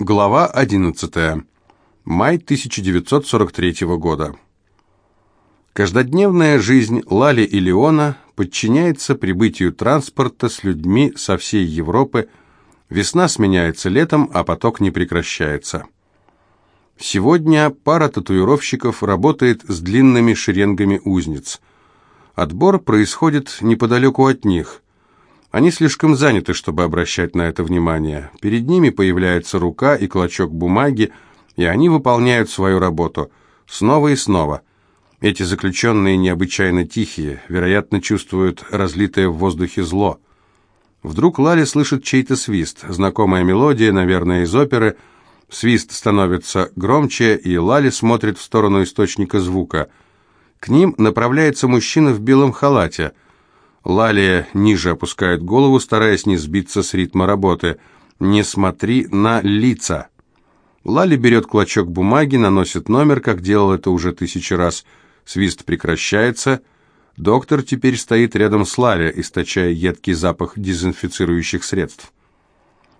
Глава 11. Май 1943 года. Каждодневная жизнь Лали и Леона подчиняется прибытию транспорта с людьми со всей Европы. Весна сменяется летом, а поток не прекращается. Сегодня пара татуировщиков работает с длинными шеренгами узниц. Отбор происходит неподалеку от них – они слишком заняты, чтобы обращать на это внимание. Перед ними появляется рука и клочок бумаги, и они выполняют свою работу. Снова и снова. Эти заключенные необычайно тихие, вероятно, чувствуют разлитое в воздухе зло. Вдруг Лали слышит чей-то свист, знакомая мелодия, наверное, из оперы. Свист становится громче, и Лали смотрит в сторону источника звука. К ним направляется мужчина в белом халате – Лалия ниже опускает голову, стараясь не сбиться с ритма работы. «Не смотри на лица». Лали берет клочок бумаги, наносит номер, как делал это уже тысячи раз. Свист прекращается. Доктор теперь стоит рядом с Лали, источая едкий запах дезинфицирующих средств.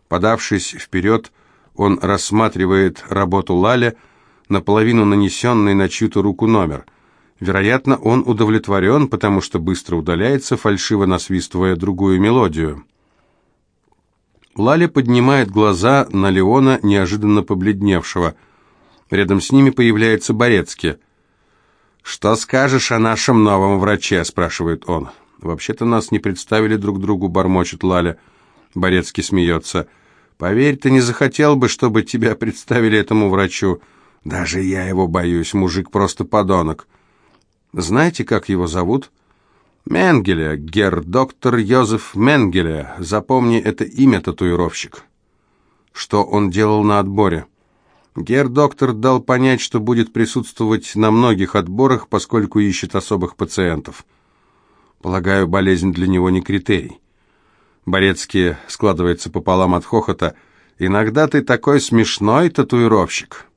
Подавшись вперед, он рассматривает работу Лали, наполовину нанесенный на чью-то руку номер – Вероятно, он удовлетворен, потому что быстро удаляется, фальшиво насвистывая другую мелодию. Лаля поднимает глаза на Леона, неожиданно побледневшего. Рядом с ними появляется Борецкий. «Что скажешь о нашем новом враче?» – спрашивает он. «Вообще-то нас не представили друг другу», – бормочет Лаля. Борецкий смеется. «Поверь, ты не захотел бы, чтобы тебя представили этому врачу. Даже я его боюсь, мужик просто подонок». Знаете, как его зовут? Менгеле, гер доктор Йозеф Менгеле. Запомни это имя, татуировщик. Что он делал на отборе? Гер-доктор дал понять, что будет присутствовать на многих отборах, поскольку ищет особых пациентов. Полагаю, болезнь для него не критерий. Борецкий складывается пополам от хохота. «Иногда ты такой смешной татуировщик».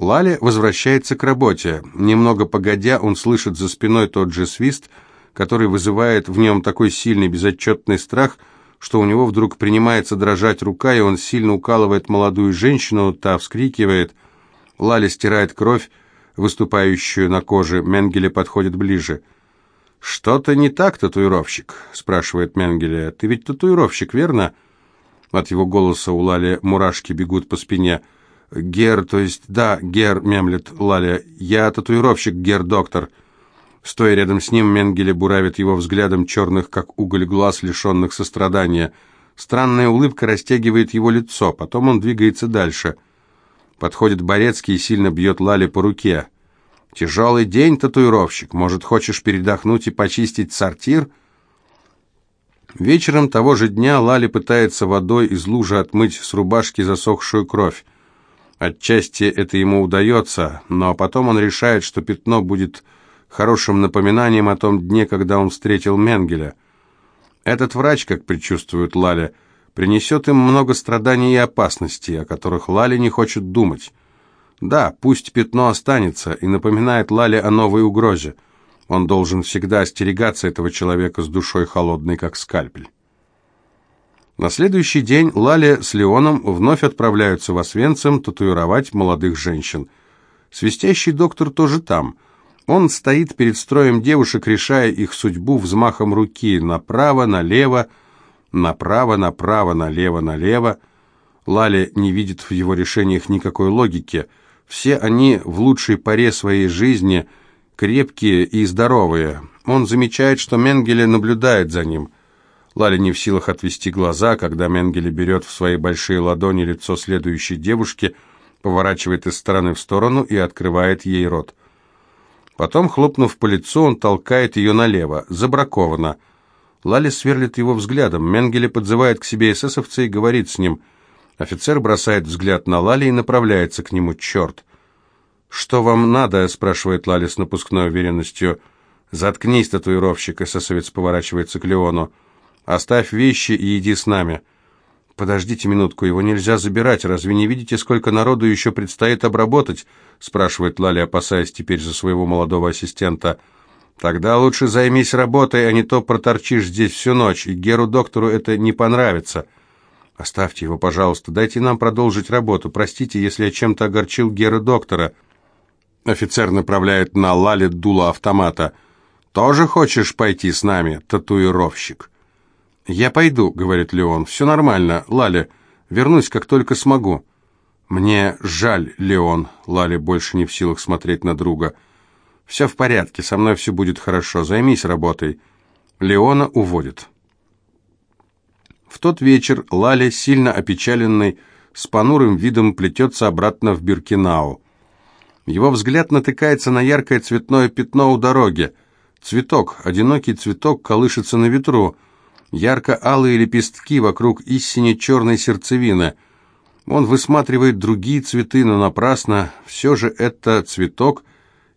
Лали возвращается к работе. Немного погодя, он слышит за спиной тот же свист, который вызывает в нем такой сильный безотчетный страх, что у него вдруг принимается дрожать рука, и он сильно укалывает молодую женщину, та вскрикивает. Лали стирает кровь, выступающую на коже. Менгеле подходит ближе. «Что-то не так, татуировщик?» – спрашивает Менгеле. «Ты ведь татуировщик, верно?» От его голоса у Лали мурашки бегут по спине – «Гер, то есть, да, Гер», — мемлет Лаля, — «я татуировщик, Гер-доктор». Стоя рядом с ним, Менгеле буравит его взглядом черных, как уголь глаз, лишенных сострадания. Странная улыбка растягивает его лицо, потом он двигается дальше. Подходит Борецкий и сильно бьет Лале по руке. «Тяжелый день, татуировщик. Может, хочешь передохнуть и почистить сортир?» Вечером того же дня Лали пытается водой из лужи отмыть с рубашки засохшую кровь. Отчасти это ему удается, но потом он решает, что пятно будет хорошим напоминанием о том дне, когда он встретил Менгеля. Этот врач, как предчувствует Лаля, принесет им много страданий и опасностей, о которых Лаля не хочет думать. Да, пусть пятно останется и напоминает Лале о новой угрозе. Он должен всегда остерегаться этого человека с душой холодной, как скальпель. На следующий день Лаля с Леоном вновь отправляются в Освенцим татуировать молодых женщин. Свистящий доктор тоже там. Он стоит перед строем девушек, решая их судьбу взмахом руки направо, налево, направо, направо, налево, налево. Лаля не видит в его решениях никакой логики. Все они в лучшей поре своей жизни, крепкие и здоровые. Он замечает, что Менгеле наблюдает за ним – Лаля не в силах отвести глаза, когда Менгеле берет в свои большие ладони лицо следующей девушки, поворачивает из стороны в сторону и открывает ей рот. Потом, хлопнув по лицу, он толкает ее налево. Забраковано. Лаля сверлит его взглядом. Менгеле подзывает к себе эсэсовца и говорит с ним. Офицер бросает взгляд на Лали и направляется к нему. «Черт!» «Что вам надо?» – спрашивает Лали с напускной уверенностью. «Заткнись, татуировщик!» – эсэсовец поворачивается к Леону. Оставь вещи и иди с нами». «Подождите минутку, его нельзя забирать. Разве не видите, сколько народу еще предстоит обработать?» спрашивает Лали, опасаясь теперь за своего молодого ассистента. «Тогда лучше займись работой, а не то проторчишь здесь всю ночь, и Геру-доктору это не понравится». «Оставьте его, пожалуйста, дайте нам продолжить работу. Простите, если я чем-то огорчил Гера доктора». Офицер направляет на Лале дуло автомата. «Тоже хочешь пойти с нами, татуировщик?» «Я пойду», — говорит Леон. «Все нормально, Лаля. Вернусь, как только смогу». «Мне жаль, Леон», — Лаля больше не в силах смотреть на друга. «Все в порядке, со мной все будет хорошо. Займись работой». Леона уводит. В тот вечер Лаля, сильно опечаленный, с понурым видом плетется обратно в Биркинау. Его взгляд натыкается на яркое цветное пятно у дороги. Цветок, одинокий цветок, колышется на ветру. Ярко-алые лепестки вокруг истине черной сердцевины. Он высматривает другие цветы, но напрасно. Все же это цветок,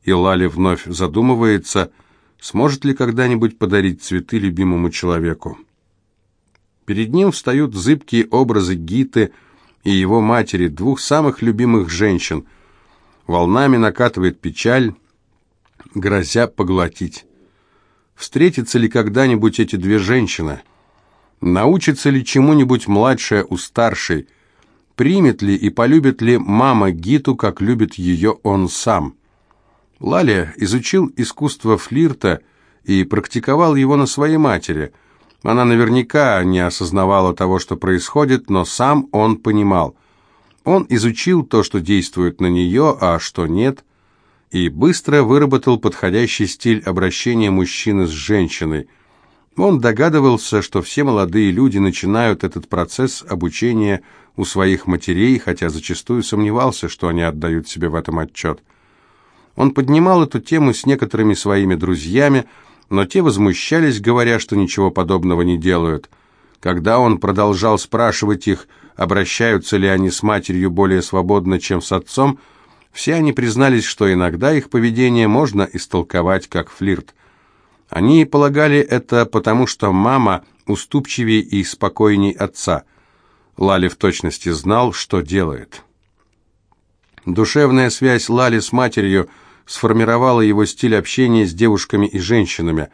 и Лали вновь задумывается, сможет ли когда-нибудь подарить цветы любимому человеку. Перед ним встают зыбкие образы Гиты и его матери, двух самых любимых женщин. Волнами накатывает печаль, грозя поглотить. Встретятся ли когда-нибудь эти две женщины? Научится ли чему-нибудь младшая у старшей? Примет ли и полюбит ли мама Гиту, как любит ее он сам? Лаля изучил искусство флирта и практиковал его на своей матери – она наверняка не осознавала того, что происходит, но сам он понимал. Он изучил то, что действует на нее, а что нет, и быстро выработал подходящий стиль обращения мужчины с женщиной. Он догадывался, что все молодые люди начинают этот процесс обучения у своих матерей, хотя зачастую сомневался, что они отдают себе в этом отчет. Он поднимал эту тему с некоторыми своими друзьями, но те возмущались, говоря, что ничего подобного не делают. Когда он продолжал спрашивать их, обращаются ли они с матерью более свободно, чем с отцом, все они признались, что иногда их поведение можно истолковать как флирт. Они полагали это потому, что мама уступчивее и спокойней отца. Лали в точности знал, что делает. Душевная связь Лали с матерью – сформировало его стиль общения с девушками и женщинами.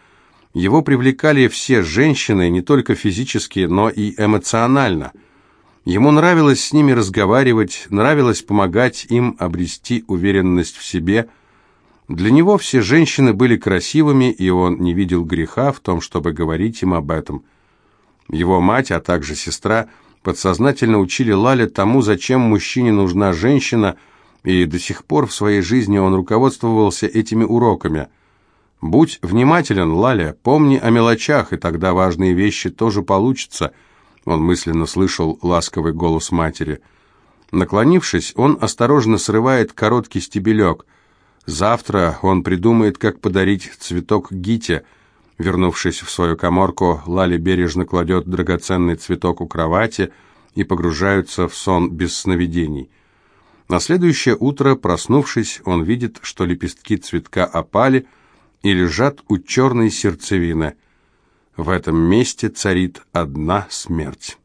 Его привлекали все женщины, не только физически, но и эмоционально. Ему нравилось с ними разговаривать, нравилось помогать им обрести уверенность в себе. Для него все женщины были красивыми, и он не видел греха в том, чтобы говорить им об этом. Его мать, а также сестра, подсознательно учили Лаля тому, зачем мужчине нужна женщина – и до сих пор в своей жизни он руководствовался этими уроками. «Будь внимателен, Лаля, помни о мелочах, и тогда важные вещи тоже получатся», он мысленно слышал ласковый голос матери. Наклонившись, он осторожно срывает короткий стебелек. Завтра он придумает, как подарить цветок Гите. Вернувшись в свою коморку, Лали бережно кладет драгоценный цветок у кровати и погружаются в сон без сновидений. На следующее утро, проснувшись, он видит, что лепестки цветка опали и лежат у черной сердцевины. В этом месте царит одна смерть.